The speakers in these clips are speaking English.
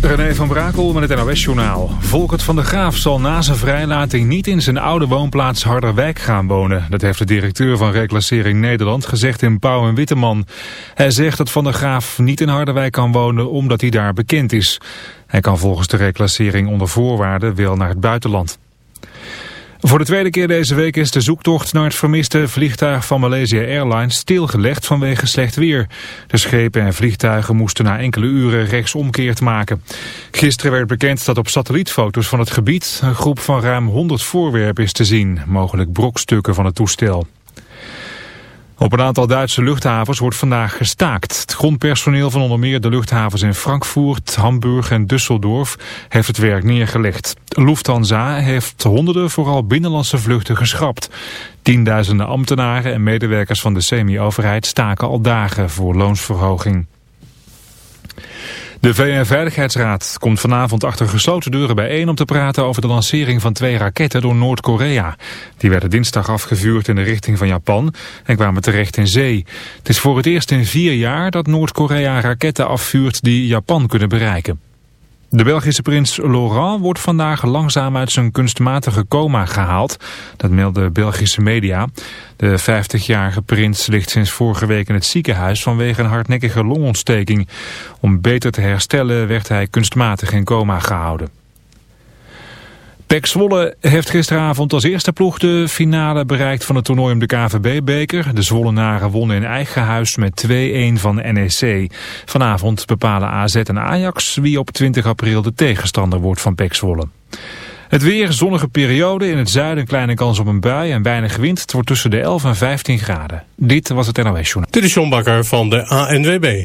René van Brakel met het NOS-journaal. Volkert van der Graaf zal na zijn vrijlating niet in zijn oude woonplaats Harderwijk gaan wonen. Dat heeft de directeur van Reclassering Nederland gezegd in Pauw en Witteman. Hij zegt dat van der Graaf niet in Harderwijk kan wonen omdat hij daar bekend is. Hij kan volgens de reclassering onder voorwaarden wel naar het buitenland. Voor de tweede keer deze week is de zoektocht naar het vermiste vliegtuig van Malaysia Airlines stilgelegd vanwege slecht weer. De schepen en vliegtuigen moesten na enkele uren rechtsomkeert maken. Gisteren werd bekend dat op satellietfoto's van het gebied een groep van ruim 100 voorwerpen is te zien, mogelijk brokstukken van het toestel. Op een aantal Duitse luchthavens wordt vandaag gestaakt. Het grondpersoneel van onder meer de luchthavens in Frankfurt, Hamburg en Düsseldorf heeft het werk neergelegd. Lufthansa heeft honderden vooral binnenlandse vluchten geschrapt. Tienduizenden ambtenaren en medewerkers van de semi-overheid staken al dagen voor loonsverhoging. De VN-veiligheidsraad komt vanavond achter gesloten deuren bijeen om te praten over de lancering van twee raketten door Noord-Korea. Die werden dinsdag afgevuurd in de richting van Japan en kwamen terecht in zee. Het is voor het eerst in vier jaar dat Noord-Korea raketten afvuurt die Japan kunnen bereiken. De Belgische prins Laurent wordt vandaag langzaam uit zijn kunstmatige coma gehaald. Dat melden Belgische media. De 50-jarige prins ligt sinds vorige week in het ziekenhuis vanwege een hardnekkige longontsteking. Om beter te herstellen werd hij kunstmatig in coma gehouden. Pek Zwolle heeft gisteravond als eerste ploeg de finale bereikt van het toernooi om de KVB-beker. De Zwollenaren wonnen in eigen huis met 2-1 van NEC. Vanavond bepalen AZ en Ajax wie op 20 april de tegenstander wordt van Pek Zwolle. Het weer, zonnige periode, in het zuiden kleine kans op een bui en weinig wind. Het wordt tussen de 11 en 15 graden. Dit was het NOS Journal. Dit is John Bakker van de ANWB.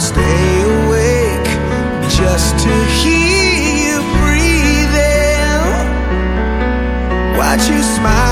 stay awake just to hear you breathing, watch you smile.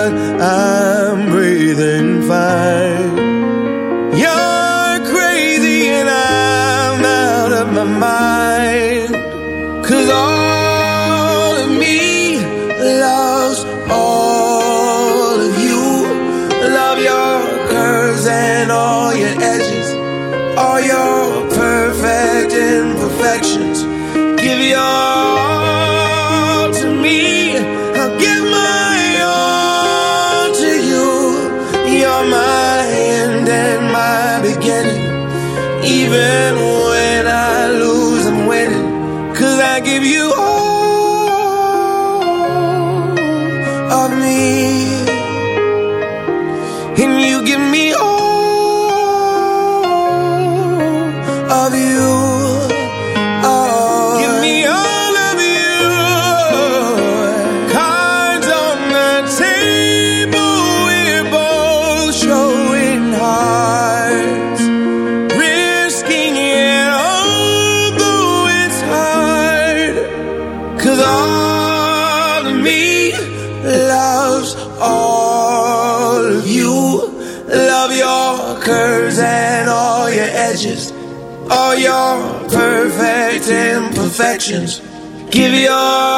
I actions. Give your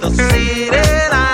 the city.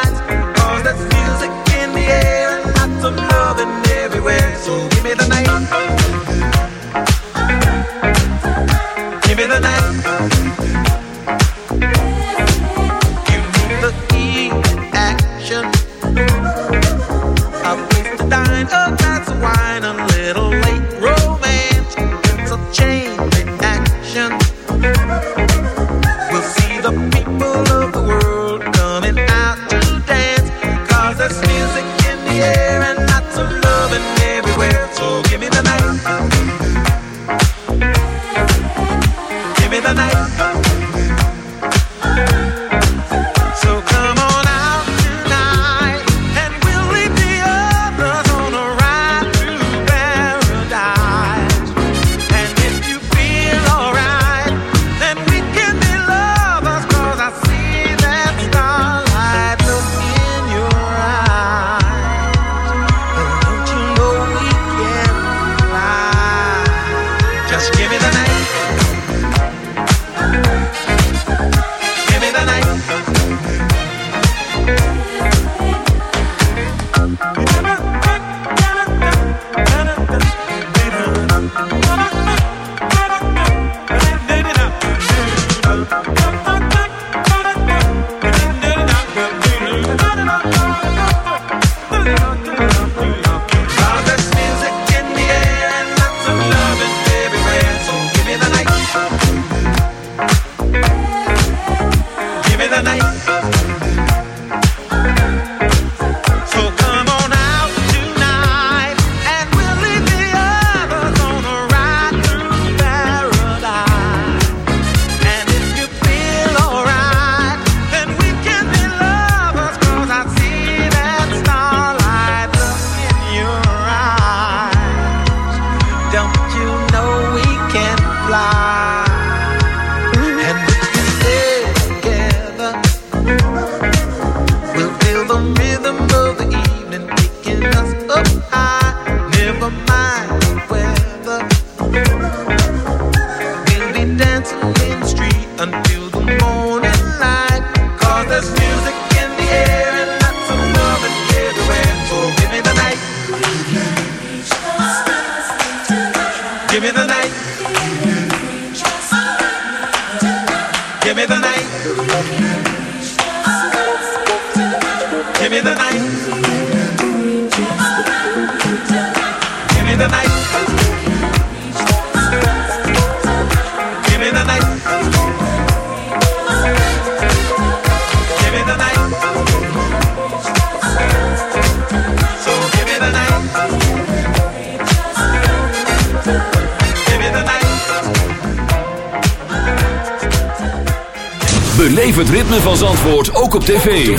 tv.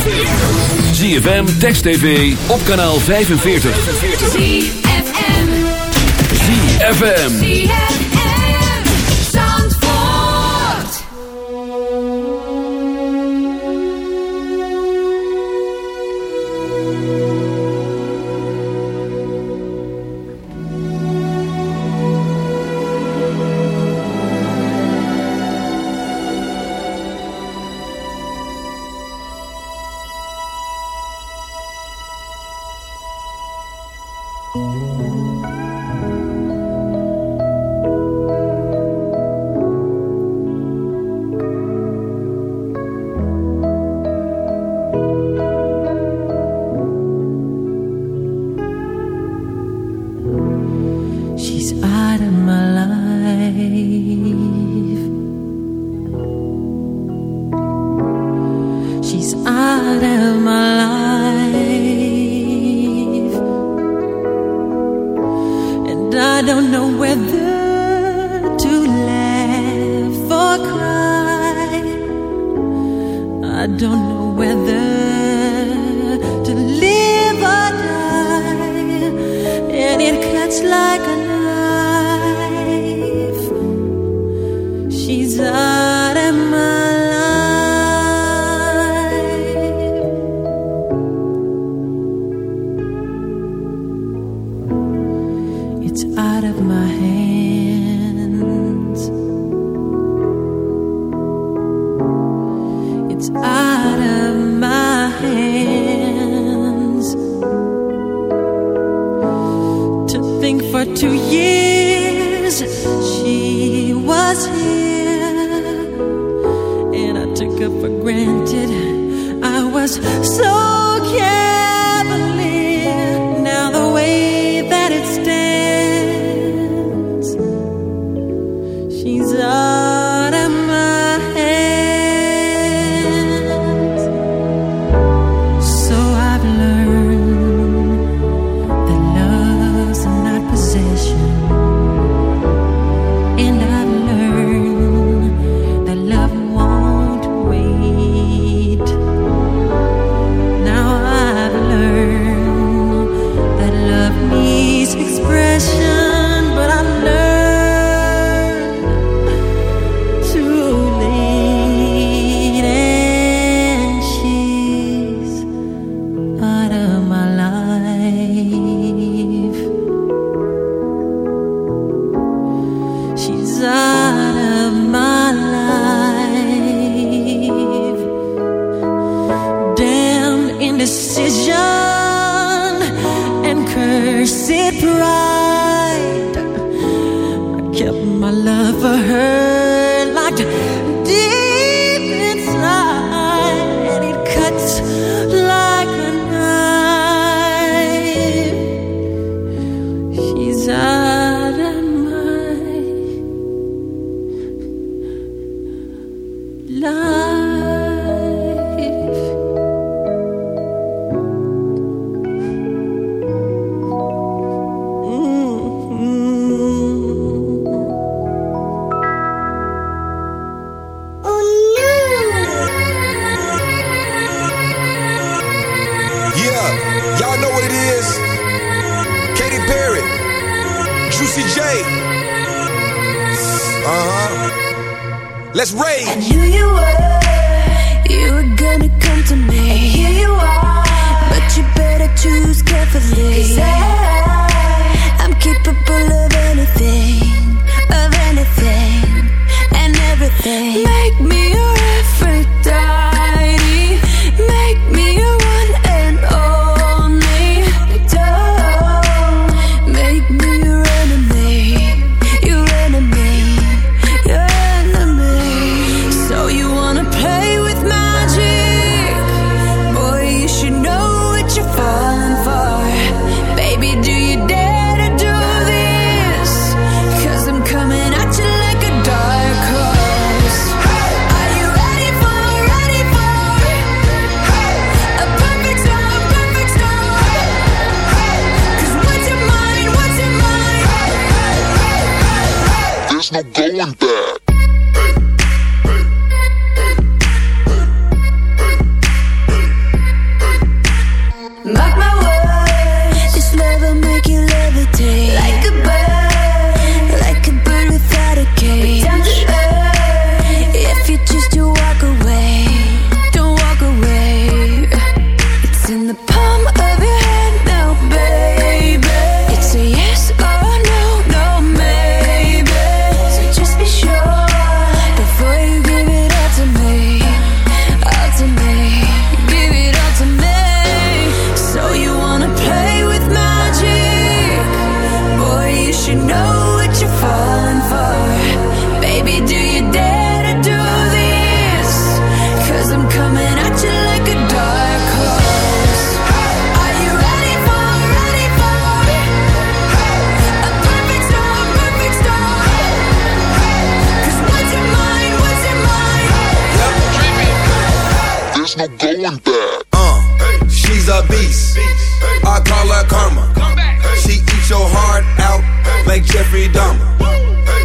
ZFM, Text TV, op kanaal 45. ZFM.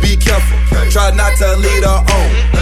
Be careful, try not to lead her on.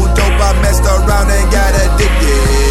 dope, I messed around and got addicted.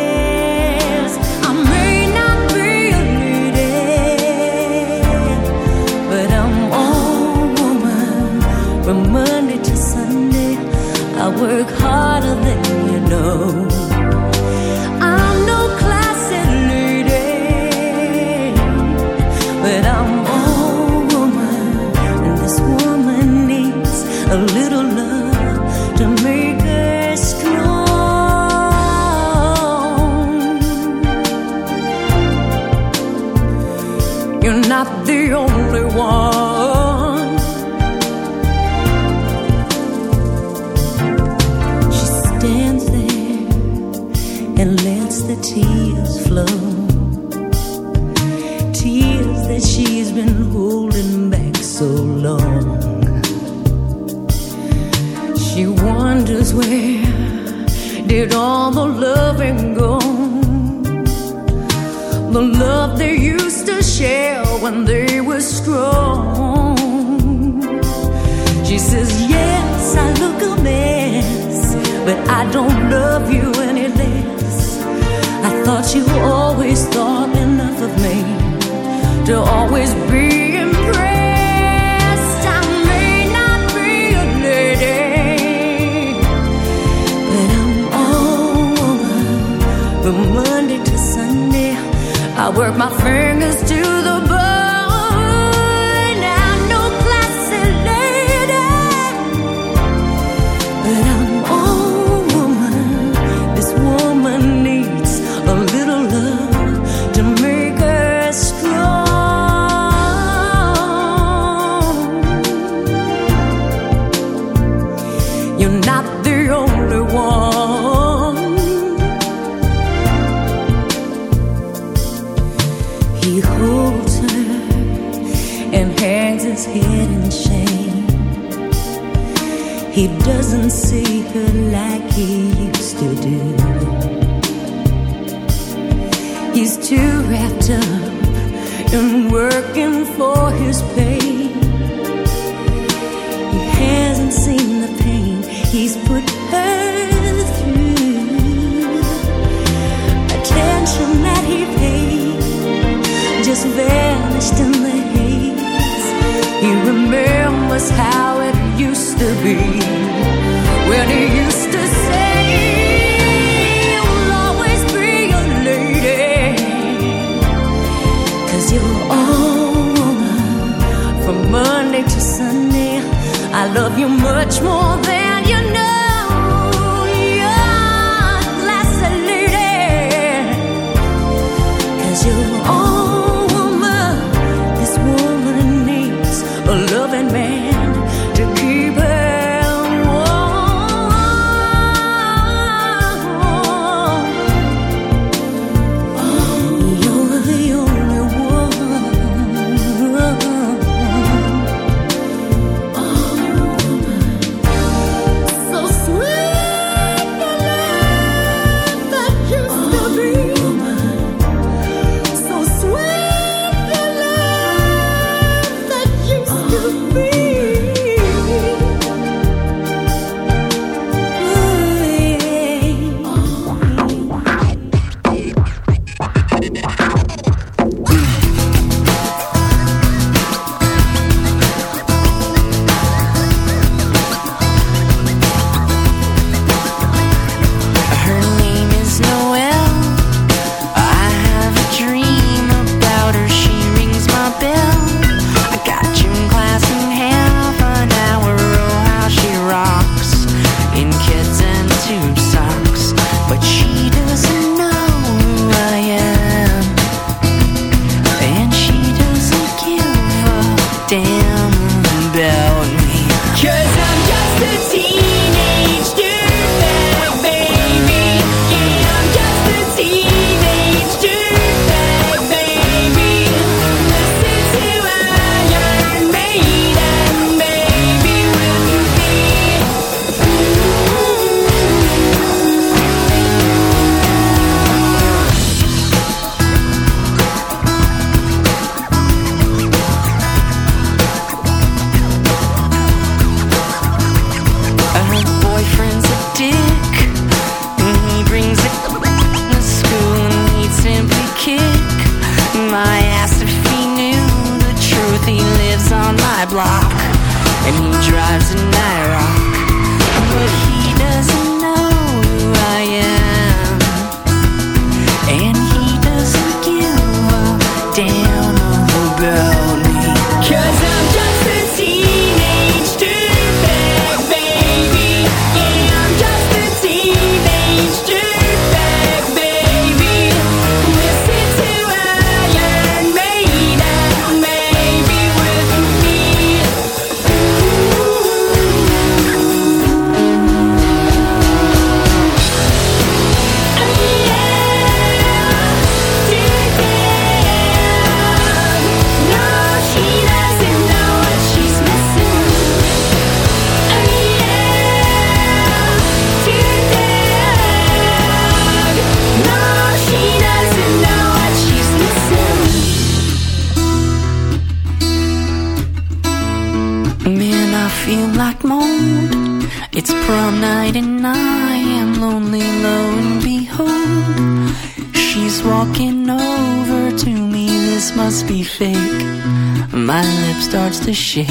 work harder than you know. I'm no classy lady, but I'm all woman, and this woman needs a little love to make her strong. You're not the only one. I look a mess, but I don't love you you always thought enough of me. To always be shit.